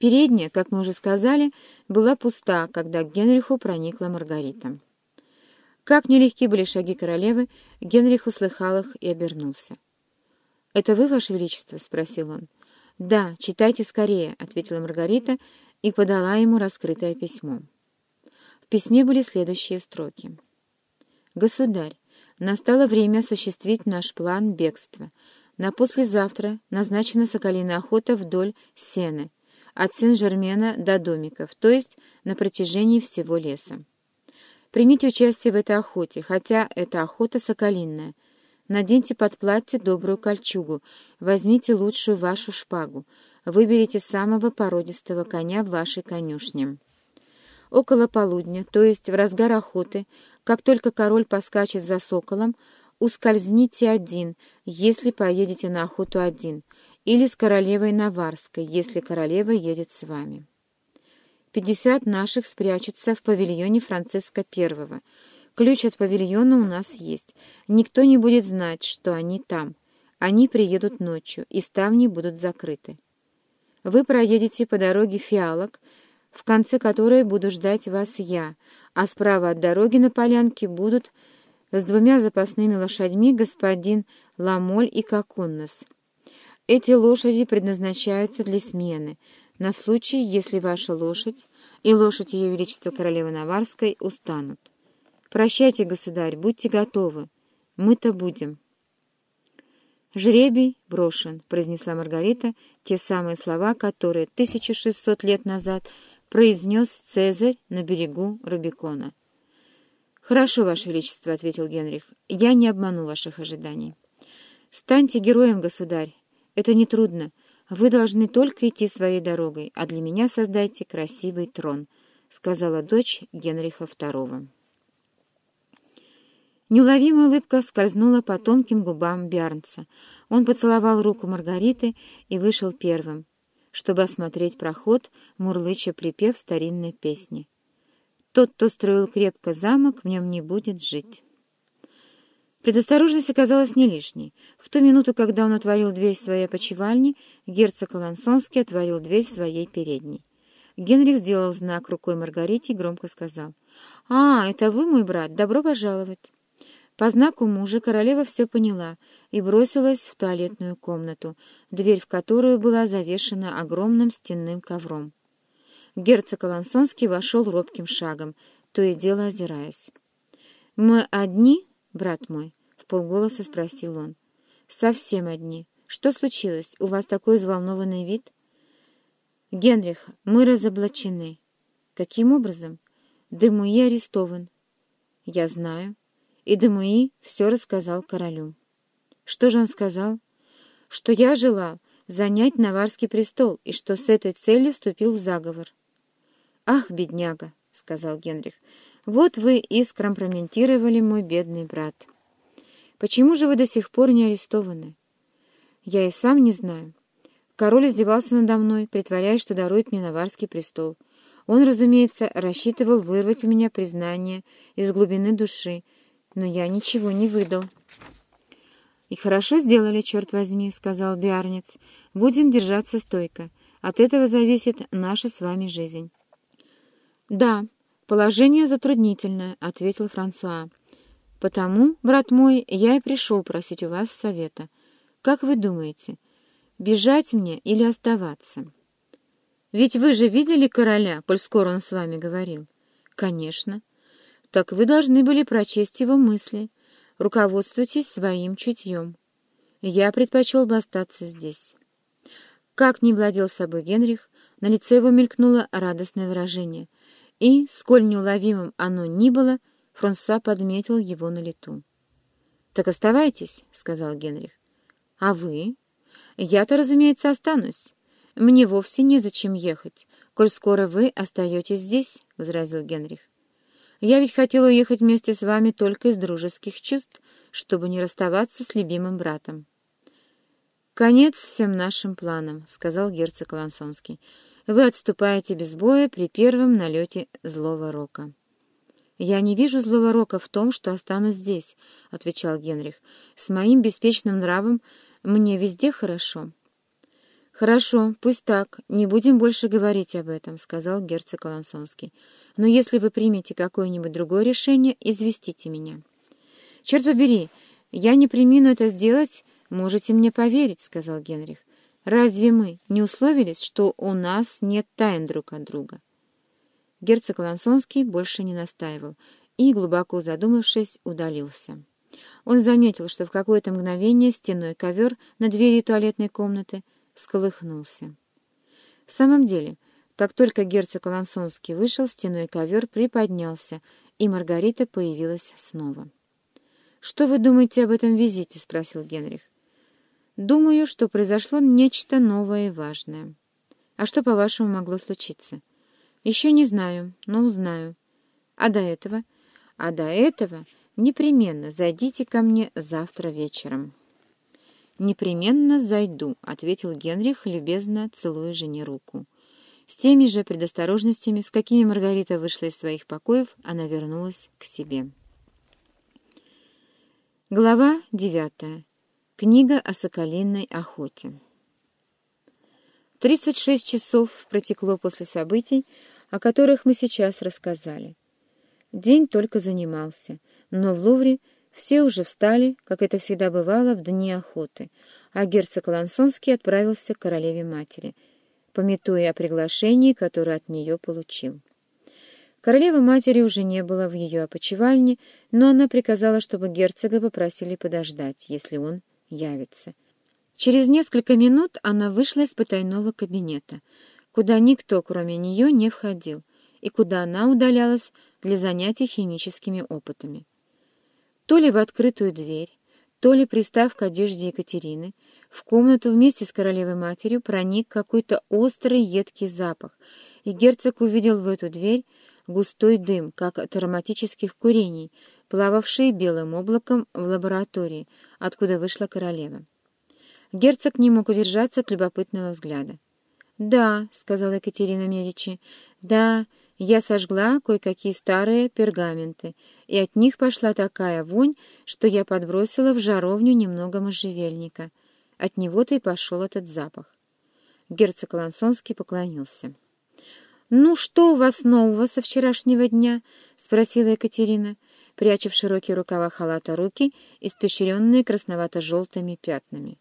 Передняя, как мы уже сказали, была пуста, когда к Генриху проникла Маргарита. Как нелегки были шаги королевы, Генрих услыхал их и обернулся. «Это вы, Ваше Величество?» — спросил он. «Да, читайте скорее», — ответила Маргарита и подала ему раскрытое письмо. В письме были следующие строки. «Государь, настало время осуществить наш план бегства. На послезавтра назначена соколиная охота вдоль Сены, от Сен-Жермена до домиков, то есть на протяжении всего леса. Примите участие в этой охоте, хотя это охота соколинная. Наденьте под платье добрую кольчугу, возьмите лучшую вашу шпагу, выберите самого породистого коня в вашей конюшне. Около полудня, то есть в разгар охоты, как только король поскачет за соколом, ускользните один, если поедете на охоту один, или с королевой Наварской, если королева едет с вами. Пятьдесят наших спрячутся в павильоне Франциска I. Ключ от павильона у нас есть. Никто не будет знать, что они там. Они приедут ночью, и ставни будут закрыты. Вы проедете по дороге фиалок, в конце которой буду ждать вас я, а справа от дороги на полянке будут с двумя запасными лошадьми господин Ламоль и Коконнос. Эти лошади предназначаются для смены, на случай, если ваша лошадь и лошадь Ее Величества Королевы Наварской устанут. Прощайте, государь, будьте готовы. Мы-то будем. «Жребий брошен», — произнесла Маргарита те самые слова, которые 1600 лет назад произнес Цезарь на берегу Рубикона. «Хорошо, Ваше Величество», — ответил Генрих, — «я не обману ваших ожиданий». «Станьте героем, государь. Это нетрудно. Вы должны только идти своей дорогой, а для меня создайте красивый трон», — сказала дочь Генриха II. Неуловимая улыбка скользнула по тонким губам Бярнца. Он поцеловал руку Маргариты и вышел первым, чтобы осмотреть проход, мурлыча припев старинной песни. «Тот, кто строил крепко замок, в нем не будет жить». Предосторожность оказалась не лишней. В ту минуту, когда он отворил дверь своей почевальни, герцог Алансонский отворил дверь своей передней. Генрих сделал знак рукой Маргарите и громко сказал. «А, это вы, мой брат, добро пожаловать!» По знаку мужа королева все поняла и бросилась в туалетную комнату, дверь в которую была завешена огромным стенным ковром. Герцог Алансонский вошел робким шагом, то и дело озираясь. «Мы одни, брат мой?» — в полголоса спросил он. «Совсем одни. Что случилось? У вас такой взволнованный вид?» «Генрих, мы разоблачены». «Каким образом?» «Демуи арестован». «Я знаю» и Демуи все рассказал королю. Что же он сказал? Что я желал занять Наварский престол, и что с этой целью вступил в заговор. «Ах, бедняга!» — сказал Генрих. «Вот вы и скомпрометировали мой бедный брат. Почему же вы до сих пор не арестованы?» «Я и сам не знаю. Король издевался надо мной, притворяясь, что дарует мне Наварский престол. Он, разумеется, рассчитывал вырвать у меня признание из глубины души, но я ничего не выдал. «И хорошо сделали, черт возьми», — сказал Биарниц. «Будем держаться стойко. От этого зависит наша с вами жизнь». «Да, положение затруднительное», — ответил Франсуа. «Потому, брат мой, я и пришел просить у вас совета. Как вы думаете, бежать мне или оставаться?» «Ведь вы же видели короля, коль скоро он с вами говорил?» «Конечно так вы должны были прочесть его мысли. Руководствуйтесь своим чутьем. Я предпочел бы остаться здесь. Как не владел собой Генрих, на лице его мелькнуло радостное выражение, и, сколь неуловимым оно ни было, Фронса подметил его на лету. «Так оставайтесь», — сказал Генрих. «А вы?» «Я-то, разумеется, останусь. Мне вовсе незачем ехать, коль скоро вы остаетесь здесь», — возразил Генрих. Я ведь хотел уехать вместе с вами только из дружеских чувств, чтобы не расставаться с любимым братом. «Конец всем нашим планам», — сказал герцог Лансонский. «Вы отступаете без боя при первом налете злого рока». «Я не вижу злого рока в том, что останусь здесь», — отвечал Генрих. «С моим беспечным нравом мне везде хорошо». «Хорошо, пусть так. Не будем больше говорить об этом», — сказал герцог Алансонский. «Но если вы примете какое-нибудь другое решение, известите меня». «Черт побери, я не примену это сделать, можете мне поверить», — сказал Генрих. «Разве мы не условились, что у нас нет тайн друг от друга?» Герцог Лансонский больше не настаивал и, глубоко задумавшись, удалился. Он заметил, что в какое-то мгновение стеной ковер на двери туалетной комнаты — всколыхнулся. В самом деле, как только герцог Алансонский вышел, стеной ковер приподнялся, и Маргарита появилась снова. «Что вы думаете об этом визите?» — спросил Генрих. «Думаю, что произошло нечто новое и важное. А что, по-вашему, могло случиться?» «Еще не знаю, но узнаю. А до этого?» «А до этого непременно зайдите ко мне завтра вечером». «Непременно зайду», — ответил Генрих, любезно целуя жене руку. С теми же предосторожностями, с какими Маргарита вышла из своих покоев, она вернулась к себе. Глава девятая. Книга о соколиной охоте. 36 часов протекло после событий, о которых мы сейчас рассказали. День только занимался, но в Лувре все уже встали, как это всегда бывало в дни охоты, а герцог Лансонский отправился к королеве-матери, пометуя о приглашении, которое от нее получил. Королевы-матери уже не было в ее опочивальне, но она приказала, чтобы герцога попросили подождать, если он явится. Через несколько минут она вышла из потайного кабинета, куда никто, кроме нее, не входил, и куда она удалялась для занятий химическими опытами. То ли в открытую дверь, то ли пристав к одежде Екатерины, в комнату вместе с королевой-матерью проник какой-то острый едкий запах, и герцог увидел в эту дверь густой дым, как от ароматических курений, плававший белым облаком в лаборатории, откуда вышла королева. Герцог не мог удержаться от любопытного взгляда. «Да», — сказала Екатерина Медичи, — «да, я сожгла кое-какие старые пергаменты, и от них пошла такая вонь, что я подбросила в жаровню немного можжевельника. От него-то и пошел этот запах. Герцог Лансонский поклонился. «Ну, что у вас нового со вчерашнего дня?» — спросила Екатерина, пряча в широкие рукава халата руки, испещренные красновато-желтыми пятнами.